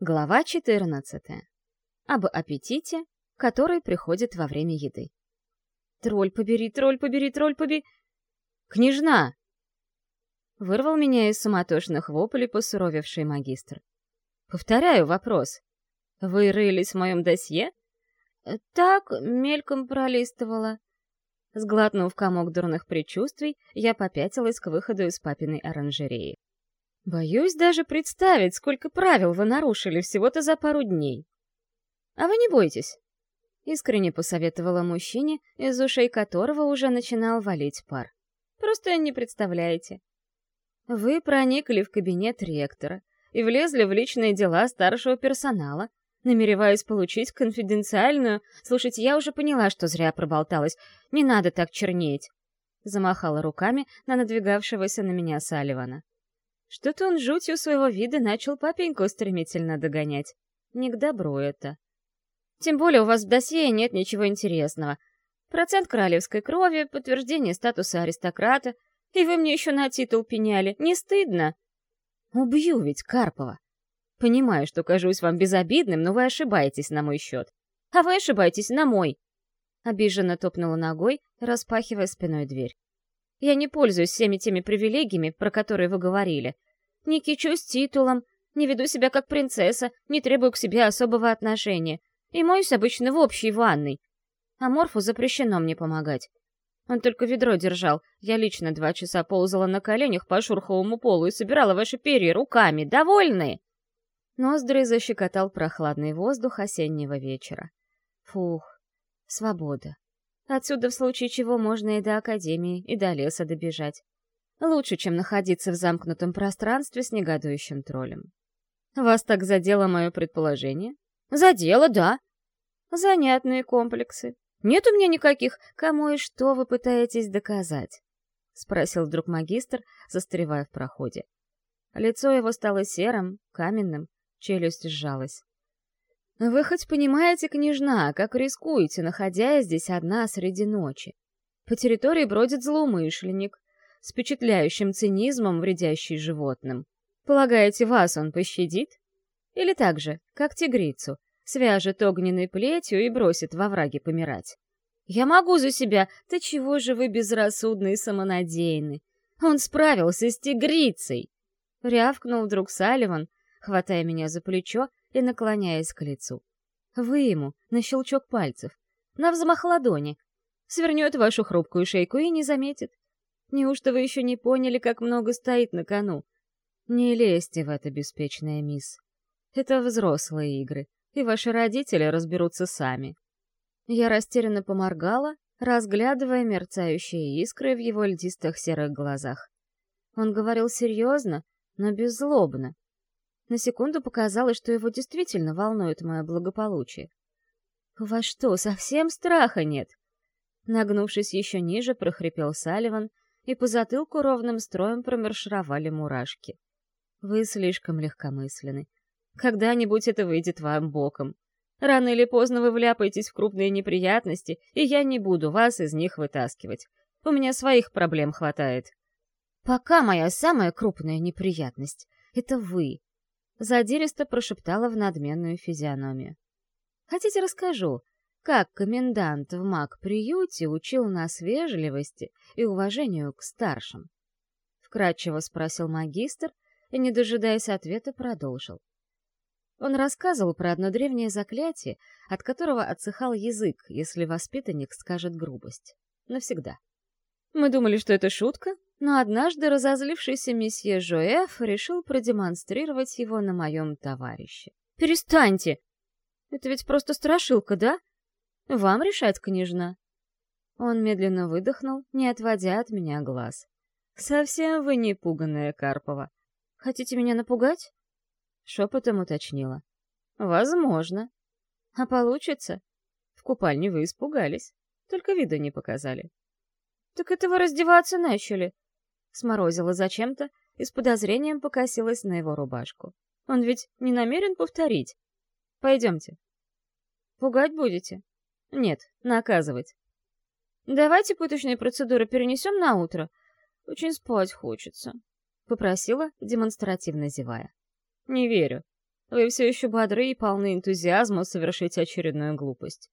Глава 14. Об аппетите, который приходит во время еды. «Тролль побери, тролль побери, тролль побери!» «Княжна!» Вырвал меня из суматошных воплей посуровевший магистр. «Повторяю вопрос. Вы рылись в моем досье?» «Так, мельком пролистывала». Сглотнув комок дурных предчувствий, я попятилась к выходу из папиной оранжереи. Боюсь даже представить, сколько правил вы нарушили всего-то за пару дней. А вы не бойтесь. Искренне посоветовала мужчине, из ушей которого уже начинал валить пар. Просто не представляете. Вы проникли в кабинет ректора и влезли в личные дела старшего персонала, намереваясь получить конфиденциальную... Слушайте, я уже поняла, что зря проболталась. Не надо так чернеть. Замахала руками на надвигавшегося на меня Салливана. Что-то он жутью своего вида начал папеньку стремительно догонять. Не к добру это. Тем более у вас в досье нет ничего интересного. Процент королевской крови, подтверждение статуса аристократа, и вы мне еще на титул пеняли. Не стыдно? Убью ведь Карпова. Понимаю, что кажусь вам безобидным, но вы ошибаетесь на мой счет. А вы ошибаетесь на мой. Обиженно топнула ногой, распахивая спиной дверь. Я не пользуюсь всеми теми привилегиями, про которые вы говорили. Не кичусь титулом, не веду себя как принцесса, не требую к себе особого отношения. И моюсь обычно в общей ванной. А Морфу запрещено мне помогать. Он только ведро держал. Я лично два часа ползала на коленях по шурховому полу и собирала ваши перья руками. Довольны?» Ноздри защекотал прохладный воздух осеннего вечера. Фух, свобода. Отсюда в случае чего можно и до Академии, и до леса добежать. Лучше, чем находиться в замкнутом пространстве с негодующим троллем. Вас так задело мое предположение? Задело, да. Занятные комплексы. Нет у меня никаких. Кому и что вы пытаетесь доказать? Спросил вдруг магистр, застревая в проходе. Лицо его стало серым, каменным, челюсть сжалась. Вы хоть понимаете, княжна, как рискуете, находясь здесь одна среди ночи? По территории бродит злоумышленник, с впечатляющим цинизмом, вредящий животным. Полагаете, вас он пощадит? Или так же, как тигрицу, свяжет огненной плетью и бросит во враги помирать? Я могу за себя, да чего же вы безрассудны и самонадеянны? Он справился с тигрицей! Рявкнул вдруг Салливан, хватая меня за плечо и наклоняясь к лицу. Вы ему, на щелчок пальцев, на взмах ладони, свернет вашу хрупкую шейку и не заметит. Неужто вы еще не поняли, как много стоит на кону? Не лезьте в это, беспечная мисс. Это взрослые игры, и ваши родители разберутся сами. Я растерянно поморгала, разглядывая мерцающие искры в его льдистых серых глазах. Он говорил серьезно, но беззлобно, на секунду показалось, что его действительно волнует мое благополучие. «У вас что, совсем страха нет?» Нагнувшись еще ниже, прохрипел Салливан, и по затылку ровным строем промаршировали мурашки. «Вы слишком легкомысленны. Когда-нибудь это выйдет вам боком. Рано или поздно вы вляпаетесь в крупные неприятности, и я не буду вас из них вытаскивать. У меня своих проблем хватает. Пока моя самая крупная неприятность — это вы задиристо прошептала в надменную физиономию. «Хотите, расскажу, как комендант в маг-приюте учил нас вежливости и уважению к старшим?» Вкратчиво спросил магистр и, не дожидаясь ответа, продолжил. Он рассказывал про одно древнее заклятие, от которого отсыхал язык, если воспитанник скажет грубость. Навсегда. Мы думали, что это шутка, но однажды разозлившийся месье Жоэф решил продемонстрировать его на моем товарище. «Перестаньте! Это ведь просто страшилка, да? Вам решать, княжна!» Он медленно выдохнул, не отводя от меня глаз. «Совсем вы не пуганая, Карпова. Хотите меня напугать?» Шепотом уточнила. «Возможно. А получится? В купальне вы испугались, только вида не показали». «Так это вы раздеваться начали?» Сморозила зачем-то и с подозрением покосилась на его рубашку. Он ведь не намерен повторить. Пойдемте. Пугать будете? Нет, наказывать. Давайте пыточные процедуры перенесем на утро. Очень спать хочется. Попросила, демонстративно зевая. Не верю. Вы все еще бодры и полны энтузиазма совершить очередную глупость.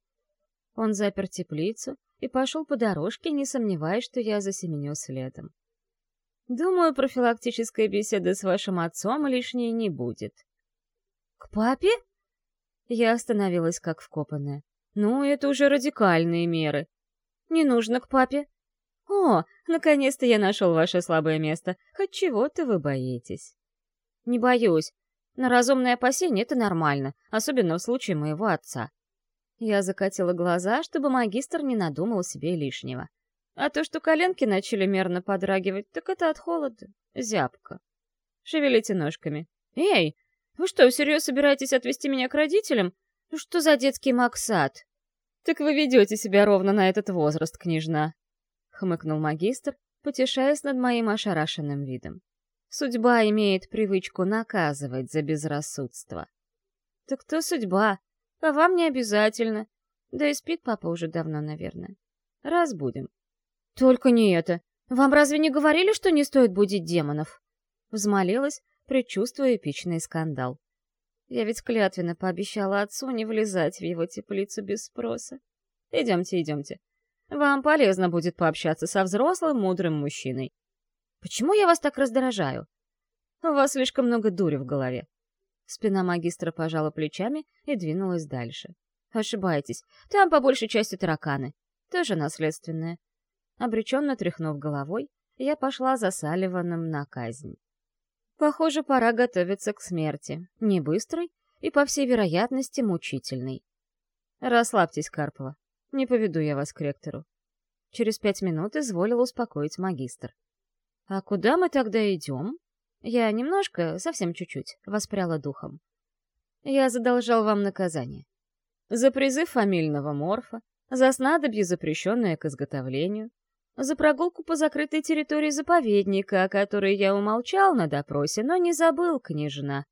Он запер теплицу и пошел по дорожке, не сомневаясь, что я засеменю следом. Думаю, профилактической беседы с вашим отцом лишней не будет. К папе? Я остановилась как вкопанная. Ну, это уже радикальные меры. Не нужно к папе. О, наконец-то я нашел ваше слабое место. Хоть чего-то вы боитесь. Не боюсь. На разумное опасение это нормально, особенно в случае моего отца. Я закатила глаза, чтобы магистр не надумал себе лишнего. А то, что коленки начали мерно подрагивать, так это от холода. Зябко. Шевелите ножками. Эй, вы что, всерьез собираетесь отвезти меня к родителям? Ну что за детский максат? Так вы ведете себя ровно на этот возраст, княжна. Хмыкнул магистр, потешаясь над моим ошарашенным видом. Судьба имеет привычку наказывать за безрассудство. Так кто судьба? А вам не обязательно. Да и спит папа уже давно, наверное. Разбудим. Только не это. Вам разве не говорили, что не стоит будить демонов? Взмолилась, предчувствуя эпичный скандал. Я ведь клятвенно пообещала отцу не влезать в его теплицу без спроса. Идемте, идемте. Вам полезно будет пообщаться со взрослым, мудрым мужчиной. Почему я вас так раздражаю? У вас слишком много дури в голове. Спина магистра пожала плечами и двинулась дальше. Ошибаетесь. Там по большей части тараканы. Тоже наследственное. Обреченно тряхнув головой, я пошла за Салливаном на казнь. Похоже, пора готовиться к смерти. Не быстрой и, по всей вероятности, мучительной. Расслабьтесь, Карпова. Не поведу я вас к ректору. Через пять минут изволил успокоить магистр. А куда мы тогда идем? Я немножко, совсем чуть-чуть, воспряла духом. Я задолжал вам наказание. За призыв фамильного морфа, за снадобье, запрещенное к изготовлению, за прогулку по закрытой территории заповедника, о которой я умолчал на допросе, но не забыл, княжна.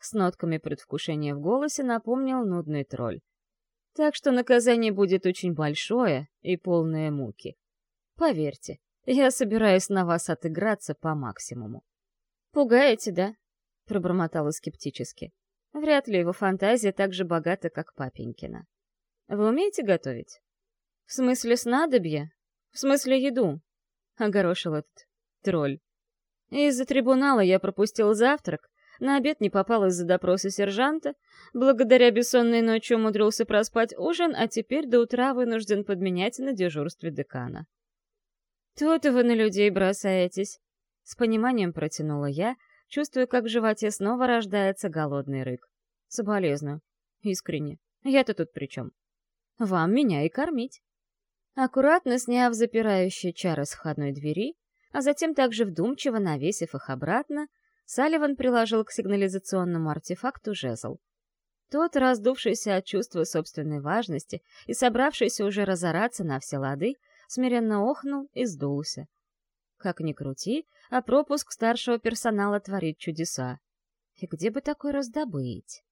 С нотками предвкушения в голосе напомнил нудный тролль. Так что наказание будет очень большое и полное муки. Поверьте, я собираюсь на вас отыграться по максимуму. «Пугаете, да?» — пробормотала скептически. «Вряд ли его фантазия так же богата, как папенькина. Вы умеете готовить?» «В смысле снадобья? В смысле еду?» — огорошил этот тролль. «Из-за трибунала я пропустил завтрак, на обед не попал из-за допроса сержанта, благодаря бессонной ночи умудрился проспать ужин, а теперь до утра вынужден подменять на дежурстве декана». «Тут вы на людей бросаетесь», с пониманием протянула я, чувствуя, как в животе снова рождается голодный рык. Соболезную. Искренне. Я-то тут при чем? Вам меня и кормить. Аккуратно сняв запирающие чары с входной двери, а затем также вдумчиво навесив их обратно, Салливан приложил к сигнализационному артефакту жезл. Тот, раздувшийся от чувства собственной важности и собравшийся уже разораться на все лады, смиренно охнул и сдулся. Как ни крути, а пропуск старшего персонала творит чудеса. И где бы такой раздобыть?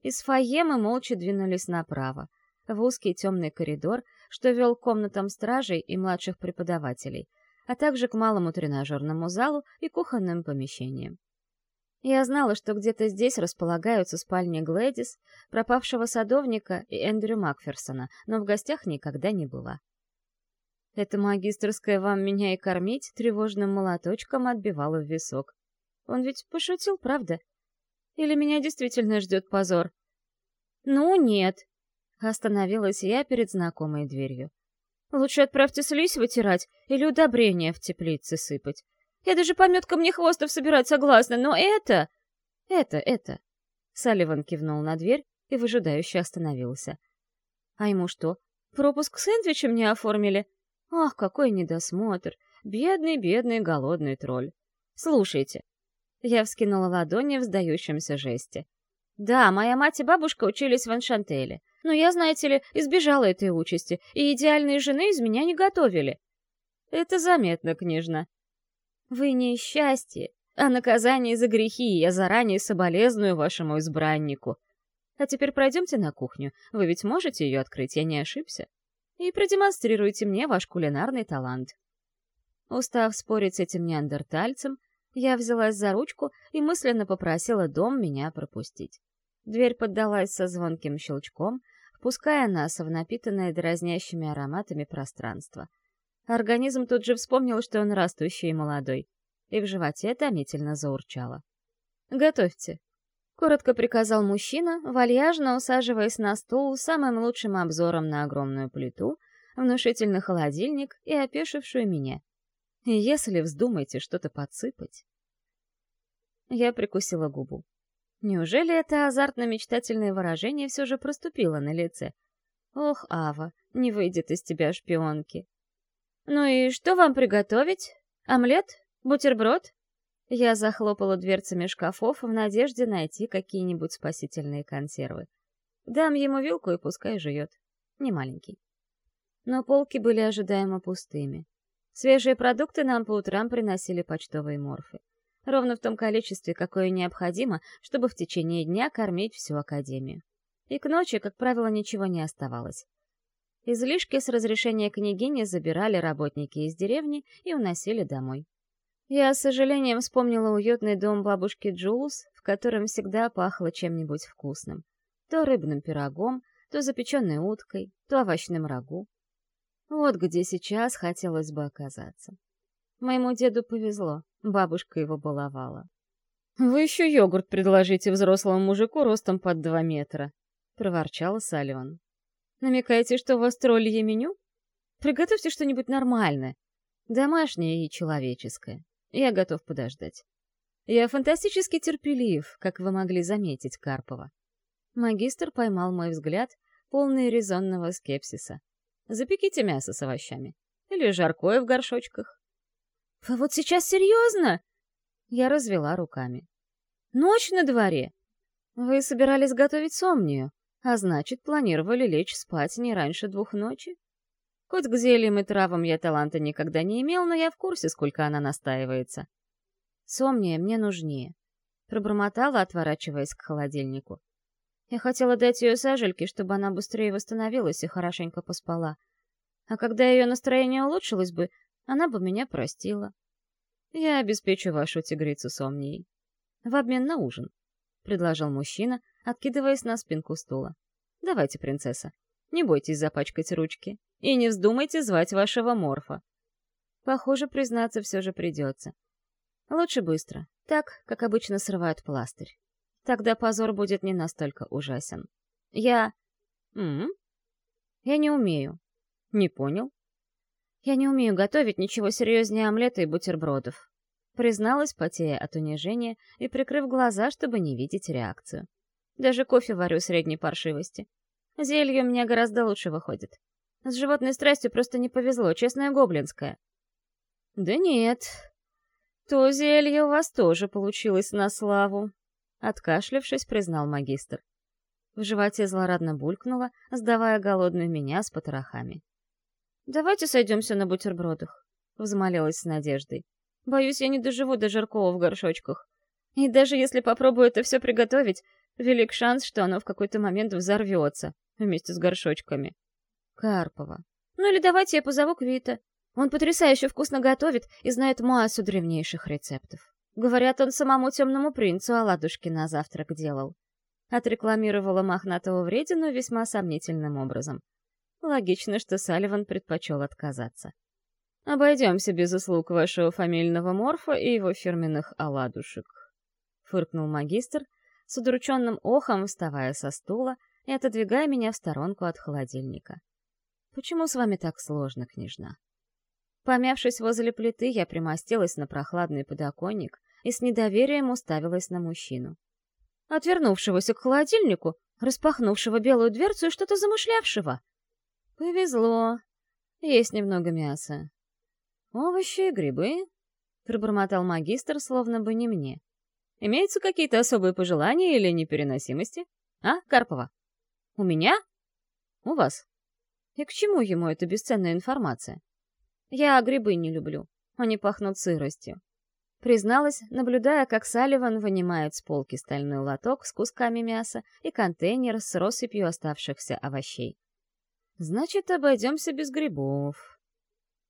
Из фойе мы молча двинулись направо, в узкий темный коридор, что вел к комнатам стражей и младших преподавателей, а также к малому тренажерному залу и кухонным помещениям. Я знала, что где-то здесь располагаются спальни Глэдис, пропавшего садовника и Эндрю Макферсона, но в гостях никогда не была. Эта магистрская вам меня и кормить тревожным молоточком отбивала в висок. Он ведь пошутил, правда? Или меня действительно ждет позор? Ну, нет. Остановилась я перед знакомой дверью. Лучше отправьте слизь вытирать или удобрения в теплице сыпать. Я даже по меткам не хвостов собирать согласна, но это... Это, это... Салливан кивнул на дверь и выжидающе остановился. А ему что, пропуск к сэндвичам не оформили? Ах, какой недосмотр! Бедный, бедный, голодный тролль. Слушайте. Я вскинула ладони в сдающемся жесте. Да, моя мать и бабушка учились в Аншантеле, но я, знаете ли, избежала этой участи, и идеальные жены из меня не готовили. Это заметно, княжна. Вы не счастье, а наказание за грехи, я заранее соболезную вашему избраннику. А теперь пройдемте на кухню, вы ведь можете ее открыть, я не ошибся и продемонстрируйте мне ваш кулинарный талант. Устав спорить с этим неандертальцем, Я взялась за ручку и мысленно попросила дом меня пропустить. Дверь поддалась со звонким щелчком, впуская нас в напитанное дразнящими ароматами пространство. Организм тут же вспомнил, что он растущий и молодой, и в животе томительно заурчало. «Готовьте», — коротко приказал мужчина, вальяжно усаживаясь на стул с самым лучшим обзором на огромную плиту, внушительный холодильник и опешившую меня. «Если вздумаете что-то подсыпать...» Я прикусила губу. Неужели это азартно-мечтательное выражение все же проступило на лице? Ох, Ава, не выйдет из тебя шпионки. «Ну и что вам приготовить? Омлет? Бутерброд?» Я захлопала дверцами шкафов в надежде найти какие-нибудь спасительные консервы. Дам ему вилку и пускай жует. Не маленький. Но полки были ожидаемо пустыми. Свежие продукты нам по утрам приносили почтовые морфы. Ровно в том количестве, какое необходимо, чтобы в течение дня кормить всю Академию. И к ночи, как правило, ничего не оставалось. Излишки с разрешения княгини забирали работники из деревни и уносили домой. Я с сожалением вспомнила уютный дом бабушки Джулс, в котором всегда пахло чем-нибудь вкусным. То рыбным пирогом, то запеченной уткой, то овощным рагу. Вот где сейчас хотелось бы оказаться. Моему деду повезло, бабушка его баловала. «Вы еще йогурт предложите взрослому мужику ростом под два метра», — проворчала Сален. «Намекаете, что у вас троллье меню? Приготовьте что-нибудь нормальное, домашнее и человеческое. Я готов подождать. Я фантастически терпелив, как вы могли заметить, Карпова. Магистр поймал мой взгляд, полный резонного скепсиса. Запеките мясо с овощами. Или жаркое в горшочках. Вы вот сейчас серьезно? Я развела руками. Ночь на дворе. Вы собирались готовить сомнию, а значит, планировали лечь спать не раньше двух ночи? Хоть к зельям и травам я таланта никогда не имел, но я в курсе, сколько она настаивается. Сомния мне нужнее. Пробормотала, отворачиваясь к холодильнику. Я хотела дать ее сажельке, чтобы она быстрее восстановилась и хорошенько поспала. А когда ее настроение улучшилось бы, она бы меня простила. Я обеспечу вашу тигрицу сомнией. В обмен на ужин, — предложил мужчина, откидываясь на спинку стула. Давайте, принцесса, не бойтесь запачкать ручки. И не вздумайте звать вашего морфа. Похоже, признаться все же придется. Лучше быстро, так, как обычно срывают пластырь. Тогда позор будет не настолько ужасен. Я... М, -м? Я не умею. Не понял? Я не умею готовить ничего серьезнее омлета и бутербродов. Призналась, потея от унижения и прикрыв глаза, чтобы не видеть реакцию. Даже кофе варю средней паршивости. Зелье у меня гораздо лучше выходит. С животной страстью просто не повезло, честная гоблинская. Да нет, то зелье у вас тоже получилось на славу, откашлявшись, признал магистр. В животе злорадно булькнуло, сдавая голодную меня с потрохами. «Давайте сойдемся на бутербродах», — взмолилась с надеждой. «Боюсь, я не доживу до жаркого в горшочках. И даже если попробую это все приготовить, велик шанс, что оно в какой-то момент взорвется вместе с горшочками. Карпова. Ну или давайте я позову Квита. Он потрясающе вкусно готовит и знает массу древнейших рецептов. Говорят, он самому темному принцу оладушки на завтрак делал. Отрекламировала мохнатого вредину весьма сомнительным образом. Логично, что Салливан предпочел отказаться. «Обойдемся без услуг вашего фамильного морфа и его фирменных оладушек», — фыркнул магистр, с удрученным охом вставая со стула и отодвигая меня в сторонку от холодильника. «Почему с вами так сложно, княжна?» Помявшись возле плиты, я примостилась на прохладный подоконник и с недоверием уставилась на мужчину. Отвернувшегося к холодильнику, распахнувшего белую дверцу и что-то замышлявшего. «Повезло. Есть немного мяса. Овощи, грибы», — пробормотал магистр, словно бы не мне. «Имеются какие-то особые пожелания или непереносимости? А, Карпова?» У меня? У вас. И к чему ему эта бесценная информация? Я грибы не люблю. Они пахнут сыростью. Призналась, наблюдая, как Салливан вынимает с полки стальной лоток с кусками мяса и контейнер с россыпью оставшихся овощей. «Значит, обойдемся без грибов».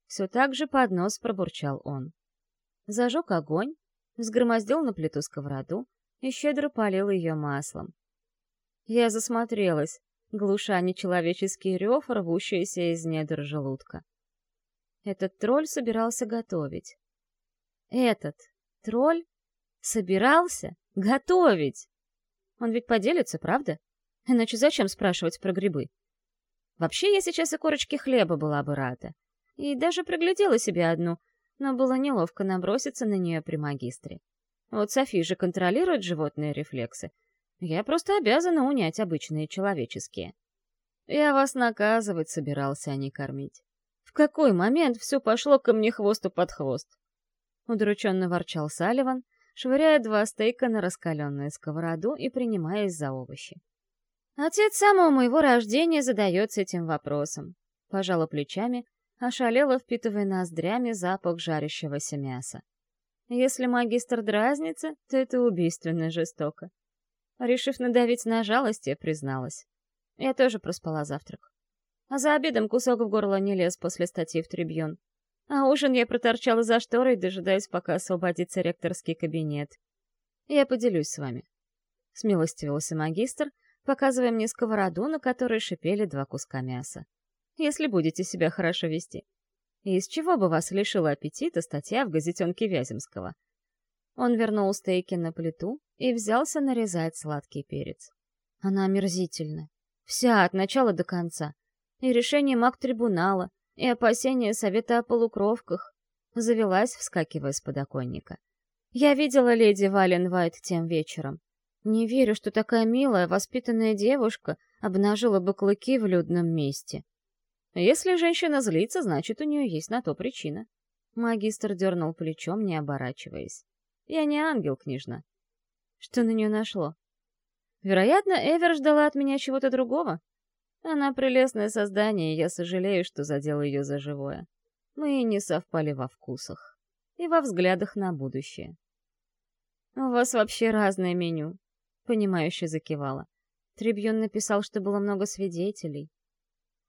Все так же под нос пробурчал он. Зажег огонь, взгромоздил на плиту сковороду и щедро полил ее маслом. Я засмотрелась, глуша нечеловеческий рев, рвущийся из недр желудка. Этот тролль собирался готовить. Этот тролль собирался готовить! Он ведь поделится, правда? Иначе зачем спрашивать про грибы? Вообще, я сейчас и корочки хлеба была бы рада. И даже приглядела себе одну, но было неловко наброситься на нее при магистре. Вот Софи же контролирует животные рефлексы. Я просто обязана унять обычные человеческие. Я вас наказывать собирался, а не кормить. В какой момент все пошло ко мне хвосту под хвост? Удрученно ворчал Салливан, швыряя два стейка на раскаленную сковороду и принимаясь за овощи. Отец самого моего рождения задается этим вопросом. Пожала плечами, ошалела, впитывая ноздрями запах жарящегося мяса. Если магистр дразнится, то это убийственно жестоко. Решив надавить на жалость, я призналась. Я тоже проспала завтрак. А за обедом кусок в горло не лез после статьи в трибьон. А ужин я проторчала за шторой, дожидаясь, пока освободится ректорский кабинет. Я поделюсь с вами. Смилостивился магистр, показывая мне сковороду, на которой шипели два куска мяса. Если будете себя хорошо вести. Из чего бы вас лишила аппетита статья в газетенке Вяземского? Он вернул стейки на плиту и взялся нарезать сладкий перец. Она омерзительна. Вся, от начала до конца. И решение маг-трибунала, и опасения совета о полукровках. Завелась, вскакивая с подоконника. Я видела леди Вален Вайт тем вечером. Не верю, что такая милая, воспитанная девушка обнажила бы клыки в людном месте. Если женщина злится, значит, у нее есть на то причина. Магистр дернул плечом, не оборачиваясь. Я не ангел, княжна. Что на нее нашло? Вероятно, Эвер ждала от меня чего-то другого. Она прелестное создание, и я сожалею, что задела ее за живое. Мы не совпали во вкусах и во взглядах на будущее. У вас вообще разное меню, понимающе закивала. Трибьюн написал, что было много свидетелей.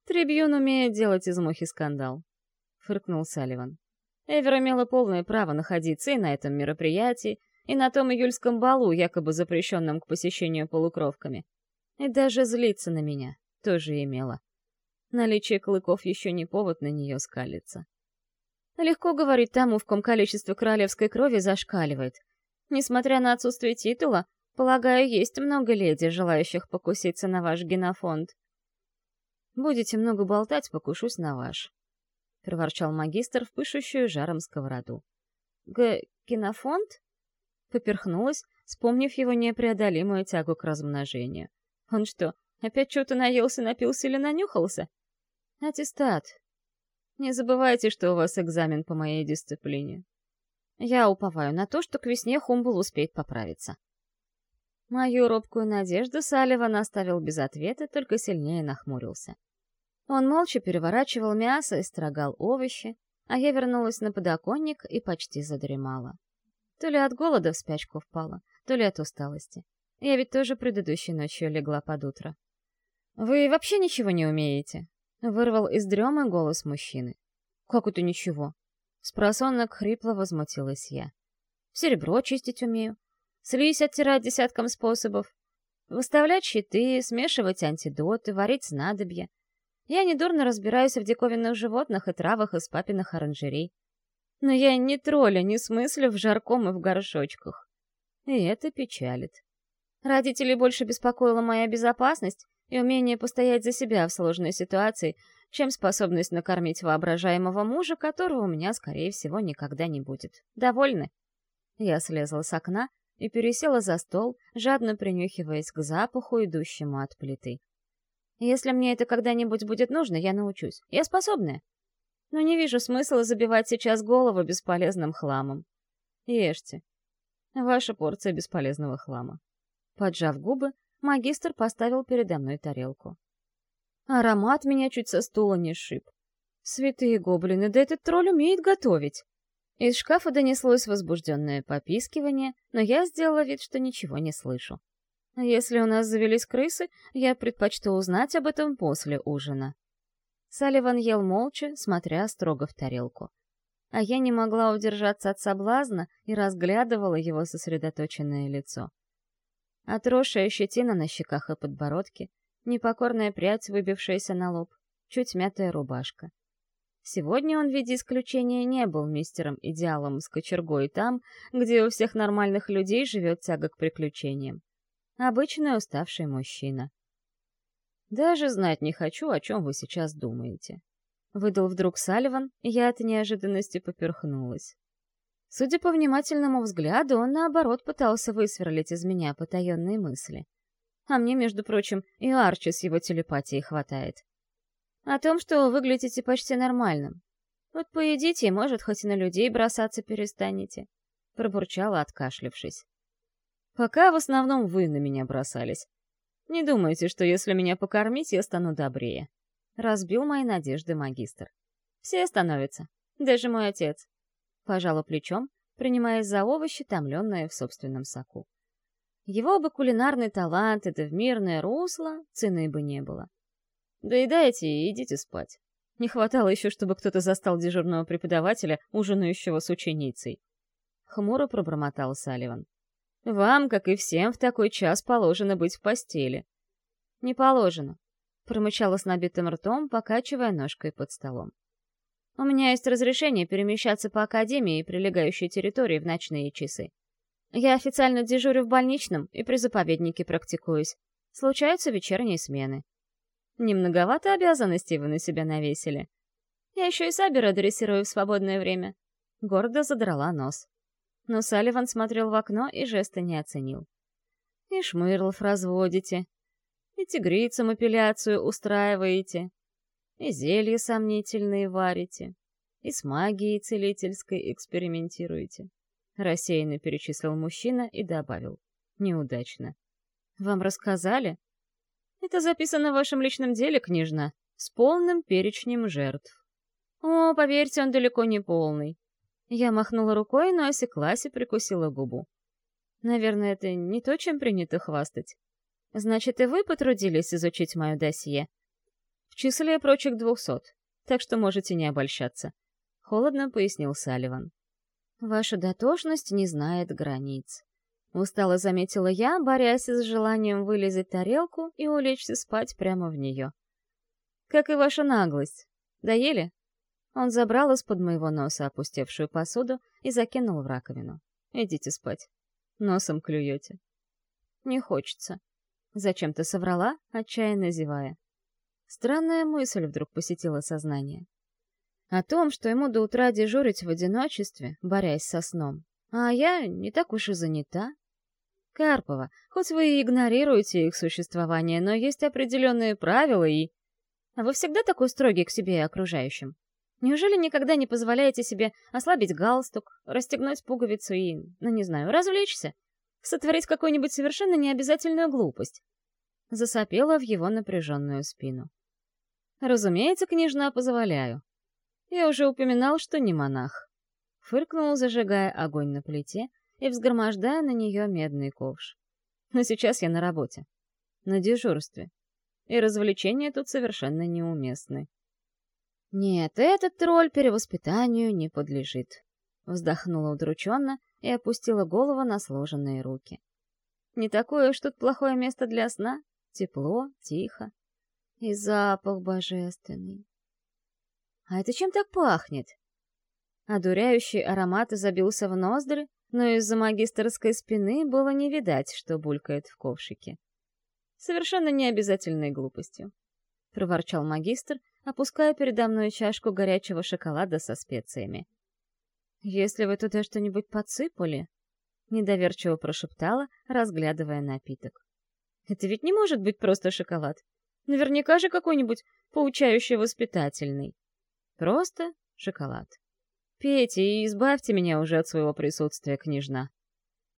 Трибьюн умеет делать из мухи скандал, фыркнул Салливан. Эвер имела полное право находиться и на этом мероприятии, и на том июльском балу, якобы запрещенном к посещению полукровками. И даже злиться на меня тоже имела. Наличие клыков еще не повод на нее скалиться. Легко говорить тому, в ком количество королевской крови зашкаливает. Несмотря на отсутствие титула, Полагаю, есть много леди, желающих покуситься на ваш генофонд. Будете много болтать, покушусь на ваш. — проворчал магистр в пышущую жаром сковороду. «Г... генофонд?» Поперхнулась, вспомнив его непреодолимую тягу к размножению. «Он что, опять что-то наелся, напился или нанюхался?» «Аттестат. Не забывайте, что у вас экзамен по моей дисциплине. Я уповаю на то, что к весне Хумбл успеет поправиться». Мою робкую надежду Салливан оставил без ответа, только сильнее нахмурился. Он молча переворачивал мясо и строгал овощи, а я вернулась на подоконник и почти задремала. То ли от голода в спячку впала, то ли от усталости. Я ведь тоже предыдущей ночью легла под утро. «Вы вообще ничего не умеете?» — вырвал из дремы голос мужчины. «Как это ничего?» Спросонок хрипло возмутилась я. «Серебро чистить умею, Слизь оттирать десятком способов. Выставлять щиты, смешивать антидоты, варить снадобья. Я недурно разбираюсь в диковинных животных и травах из папиных оранжерей. Но я не тролля, не смыслю в жарком и в горшочках. И это печалит. Родителей больше беспокоила моя безопасность и умение постоять за себя в сложной ситуации, чем способность накормить воображаемого мужа, которого у меня, скорее всего, никогда не будет. Довольны? Я слезла с окна и пересела за стол, жадно принюхиваясь к запаху, идущему от плиты. Если мне это когда-нибудь будет нужно, я научусь. Я способная. Но не вижу смысла забивать сейчас голову бесполезным хламом. Ешьте. Ваша порция бесполезного хлама. Поджав губы, магистр поставил передо мной тарелку. Аромат меня чуть со стула не сшиб. Святые гоблины, да этот тролль умеет готовить. Из шкафа донеслось возбужденное попискивание, но я сделала вид, что ничего не слышу. Если у нас завелись крысы, я предпочту узнать об этом после ужина. Салливан ел молча, смотря строго в тарелку. а я не могла удержаться от соблазна и разглядывала его сосредоточенное лицо. Отросшая щетина на щеках и подбородке, непокорная прядь, выбившаяся на лоб, чуть мятая рубашка. Сегодня он в виде исключения не был мистером-идеалом с кочергой там, где у всех нормальных людей живет тяга к приключениям. Обычный уставший мужчина. «Даже знать не хочу, о чем вы сейчас думаете», — выдал вдруг Салливан, и я от неожиданности поперхнулась. Судя по внимательному взгляду, он, наоборот, пытался высверлить из меня потаенные мысли. А мне, между прочим, и Арчи с его телепатией хватает. О том, что вы выглядите почти нормальным. Вот поедите, и, может, хоть и на людей бросаться перестанете. Пробурчала, откашлившись. Пока в основном вы на меня бросались. Не думайте, что если меня покормить, я стану добрее. Разбил мои надежды магистр. Все становятся. Даже мой отец. Пожала плечом, принимаясь за овощи, томленные в собственном соку. Его бы кулинарный талант, это в мирное русло, цены бы не было. Доедайте и идите спать. Не хватало еще, чтобы кто-то застал дежурного преподавателя, ужинающего с ученицей. Хмуро пробормотал Салливан. Вам, как и всем, в такой час положено быть в постели. Не положено, промычала с набитым ртом, покачивая ножкой под столом. У меня есть разрешение перемещаться по академии и прилегающей территории в ночные часы. Я официально дежурю в больничном и при заповеднике практикуюсь. Случаются вечерние смены. Немноговато обязанностей вы на себя навесили. Я еще и Сабера дрессирую в свободное время. Гордо задрала нос. Но Салливан смотрел в окно и жеста не оценил. И шмырлов разводите, и тигрицам апелляцию устраиваете, и зелья сомнительные варите, и с магией целительской экспериментируете. Рассеянно перечислил мужчина и добавил. Неудачно. Вам рассказали? Это записано в вашем личном деле, княжна, с полным перечнем жертв. О, поверьте, он далеко не полный. Я махнула рукой, но осеклась и прикусила губу. Наверное, это не то, чем принято хвастать. Значит, и вы потрудились изучить мое досье. В числе прочих двухсот, так что можете не обольщаться. Холодно пояснил Салливан. Ваша дотошность не знает границ. Устало заметила я, борясь с желанием вылезать тарелку и улечься спать прямо в нее. Как и ваша наглость. Доели? Он забрал из-под моего носа опустевшую посуду и закинул в раковину. Идите спать. Носом клюете. Не хочется. Зачем-то соврала, отчаянно зевая. Странная мысль вдруг посетила сознание. О том, что ему до утра дежурить в одиночестве, борясь со сном. А я не так уж и занята. Карпова, хоть вы и игнорируете их существование, но есть определенные правила и... А вы всегда такой строгий к себе и окружающим? Неужели никогда не позволяете себе ослабить галстук, расстегнуть пуговицу и, ну не знаю, развлечься? Сотворить какую-нибудь совершенно необязательную глупость? Засопела в его напряженную спину. Разумеется, княжна, позволяю. Я уже упоминал, что не монах. Фыркнул, зажигая огонь на плите и взгромождая на нее медный ковш. Но сейчас я на работе. На дежурстве. И развлечения тут совершенно неуместны. Нет, этот тролль перевоспитанию не подлежит. Вздохнула удрученно и опустила голову на сложенные руки. Не такое уж тут плохое место для сна. Тепло, тихо. И запах божественный. А это чем так пахнет? Одуряющий аромат забился в ноздри, но из-за магистрской спины было не видать, что булькает в ковшике. Совершенно необязательной глупостью. Проворчал магистр, опуская передо мной чашку горячего шоколада со специями. «Если вы туда что-нибудь подсыпали?» — недоверчиво прошептала, разглядывая напиток. «Это ведь не может быть просто шоколад. Наверняка же какой-нибудь поучающий воспитательный. Просто шоколад. Пейте и избавьте меня уже от своего присутствия, княжна.